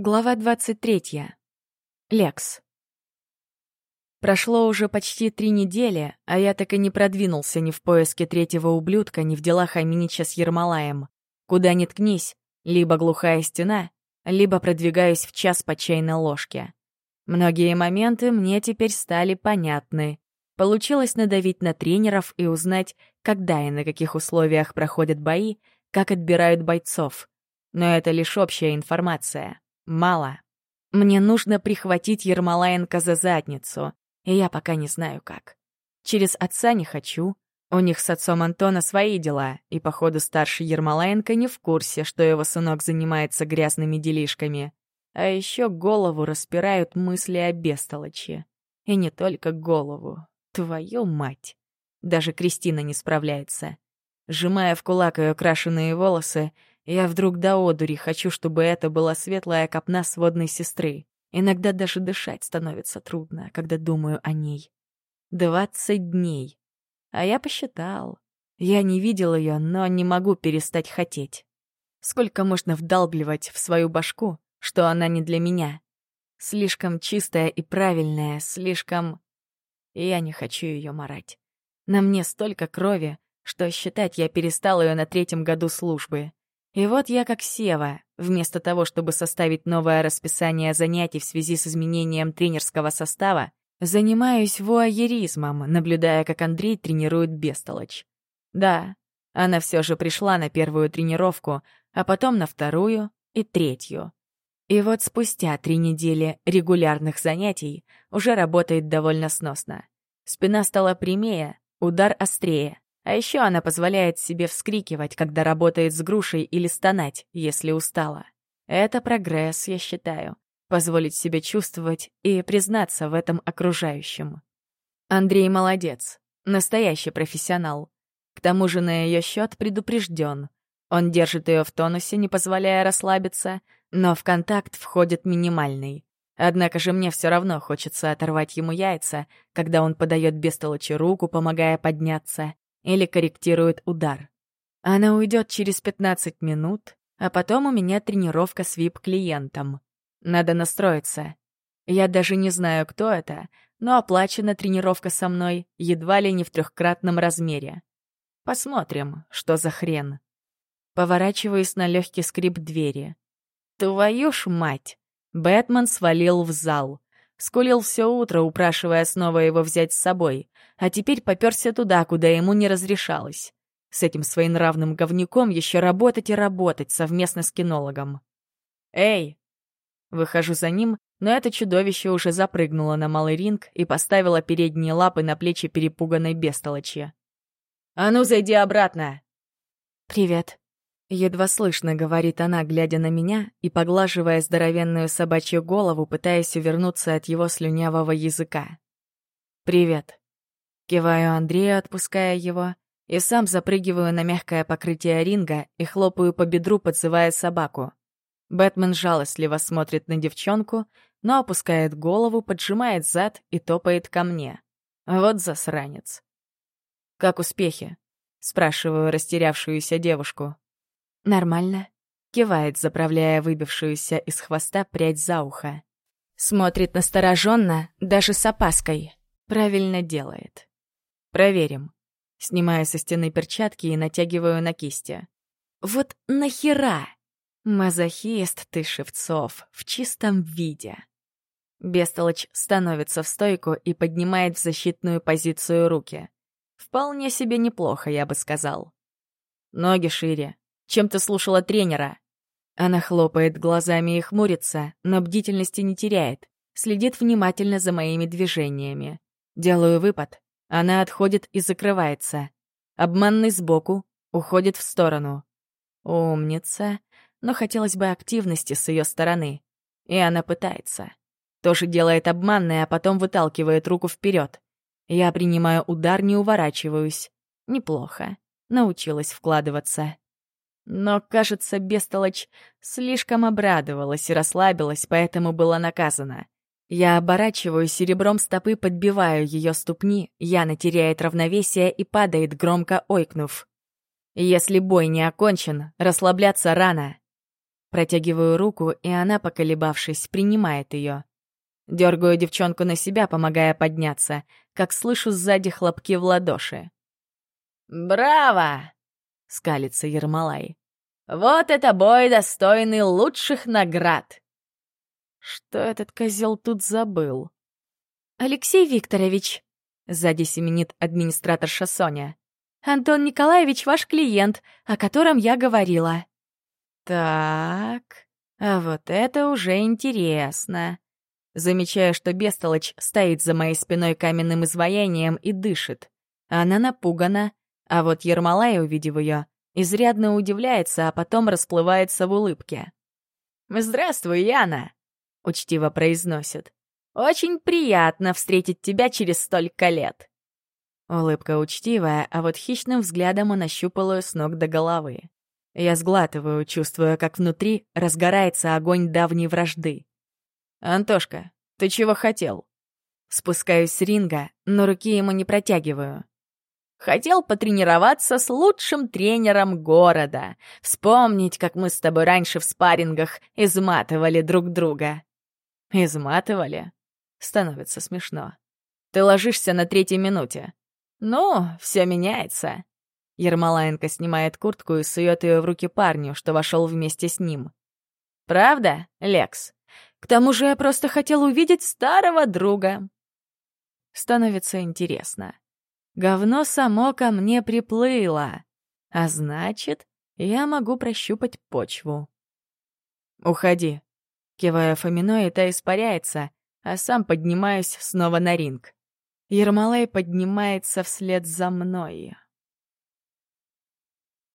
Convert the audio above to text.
Глава 23. Лекс. Прошло уже почти три недели, а я так и не продвинулся ни в поиске третьего ублюдка, ни в делах Аминича с Ермолаем. Куда ни ткнись, либо глухая стена, либо продвигаюсь в час по чайной ложке. Многие моменты мне теперь стали понятны. Получилось надавить на тренеров и узнать, когда и на каких условиях проходят бои, как отбирают бойцов. Но это лишь общая информация мало. Мне нужно прихватить Ермолаенко за задницу, и я пока не знаю как. Через отца не хочу. У них с отцом Антона свои дела, и, походу, старший Ермолаенко не в курсе, что его сынок занимается грязными делишками. А еще голову распирают мысли о бестолочи. И не только голову. Твою мать! Даже Кристина не справляется. Сжимая в кулак ее крашеные волосы, я вдруг до одури хочу, чтобы это была светлая копна сводной сестры. Иногда даже дышать становится трудно, когда думаю о ней. Двадцать дней. А я посчитал. Я не видел ее, но не могу перестать хотеть. Сколько можно вдалбливать в свою башку, что она не для меня? Слишком чистая и правильная, слишком... Я не хочу ее морать. На мне столько крови, что считать я перестал ее на третьем году службы. И вот я как Сева. Вместо того, чтобы составить новое расписание занятий в связи с изменением тренерского состава, занимаюсь вуайеризмом, наблюдая, как Андрей тренирует бестолочь. Да, она все же пришла на первую тренировку, а потом на вторую и третью. И вот спустя три недели регулярных занятий уже работает довольно сносно. Спина стала прямее, удар острее, а еще она позволяет себе вскрикивать, когда работает с грушей или стонать, если устала. Это прогресс, я считаю. Позволить себе чувствовать и признаться в этом окружающем. Андрей молодец. Настоящий профессионал. К тому же на ее счет предупрежден. Он держит ее в тонусе, не позволяя расслабиться, но в контакт входит минимальный. Однако же мне все равно хочется оторвать ему яйца, когда он подает бестолочи руку, помогая подняться, или корректирует удар. Она уйдет через 15 минут, а потом у меня тренировка с VIP-клиентом. Надо настроиться. Я даже не знаю, кто это, но оплачена тренировка со мной едва ли не в трехкратном размере. Посмотрим, что за хрен. Поворачиваюсь на легкий скрип двери. Твою ж мать! Бэтмен свалил в зал. Скулил все утро, упрашивая снова его взять с собой, а теперь попёрся туда, куда ему не разрешалось. С этим своенравным говнюком еще работать и работать совместно с кинологом. «Эй!» Выхожу за ним, но это чудовище уже запрыгнуло на малый ринг и поставило передние лапы на плечи перепуганной бестолочи. «А ну, зайди обратно!» «Привет!» Едва слышно, говорит она, глядя на меня и поглаживая здоровенную собачью голову, пытаясь увернуться от его слюнявого языка. «Привет». Киваю Андрею, отпуская его, и сам запрыгиваю на мягкое покрытие ринга и хлопаю по бедру, подзывая собаку. Бэтмен жалостливо смотрит на девчонку, но опускает голову, поджимает зад и топает ко мне. Вот засранец. «Как успехи?» — спрашиваю растерявшуюся девушку. «Нормально», — кивает, заправляя выбившуюся из хвоста прядь за ухо. Смотрит настороженно, даже с опаской. Правильно делает. «Проверим». Снимаю со стены перчатки и натягиваю на кисти. «Вот нахера?» «Мазохист ты, Шевцов, в чистом виде». Бестолочь становится в стойку и поднимает в защитную позицию руки. Вполне себе неплохо, я бы сказал. Ноги шире, чем ты слушала тренера?» Она хлопает глазами и хмурится, но бдительности не теряет, следит внимательно за моими движениями. Делаю выпад. Она отходит и закрывается. Обманный сбоку, уходит в сторону. Умница. Но хотелось бы активности с ее стороны. И она пытается. Тоже делает обманное, а потом выталкивает руку вперед. Я принимаю удар, не уворачиваюсь. Неплохо. Научилась вкладываться но, кажется, бестолочь слишком обрадовалась и расслабилась, поэтому была наказана. Я оборачиваю серебром стопы, подбиваю ее ступни, Яна теряет равновесие и падает, громко ойкнув. «Если бой не окончен, расслабляться рано». Протягиваю руку, и она, поколебавшись, принимает ее. Дергаю девчонку на себя, помогая подняться, как слышу сзади хлопки в ладоши. «Браво!» — скалится Ермолай. «Вот это бой, достойный лучших наград!» Что этот козел тут забыл? «Алексей Викторович!» — сзади семенит администратор Соня. «Антон Николаевич ваш клиент, о котором я говорила». «Так, а вот это уже интересно!» Замечаю, что Бестолочь стоит за моей спиной каменным изваянием и дышит. Она напугана, а вот Ермолай, увидев ее, изрядно удивляется, а потом расплывается в улыбке. «Здравствуй, Яна!» — учтиво произносит. «Очень приятно встретить тебя через столько лет!» Улыбка учтивая, а вот хищным взглядом она щупала с ног до головы. Я сглатываю, чувствуя, как внутри разгорается огонь давней вражды. «Антошка, ты чего хотел?» Спускаюсь с ринга, но руки ему не протягиваю. Хотел потренироваться с лучшим тренером города, вспомнить, как мы с тобой раньше в спаррингах изматывали друг друга. Изматывали? Становится смешно. Ты ложишься на третьей минуте. Ну, все меняется. Ермолаенко снимает куртку и сует ее в руки парню, что вошел вместе с ним. «Правда, Лекс? К тому же я просто хотел увидеть старого друга». Становится интересно. Говно само ко мне приплыло. А значит, я могу прощупать почву. «Уходи», — кивая Фомино, и та испаряется, а сам поднимаюсь снова на ринг. Ермолай поднимается вслед за мной.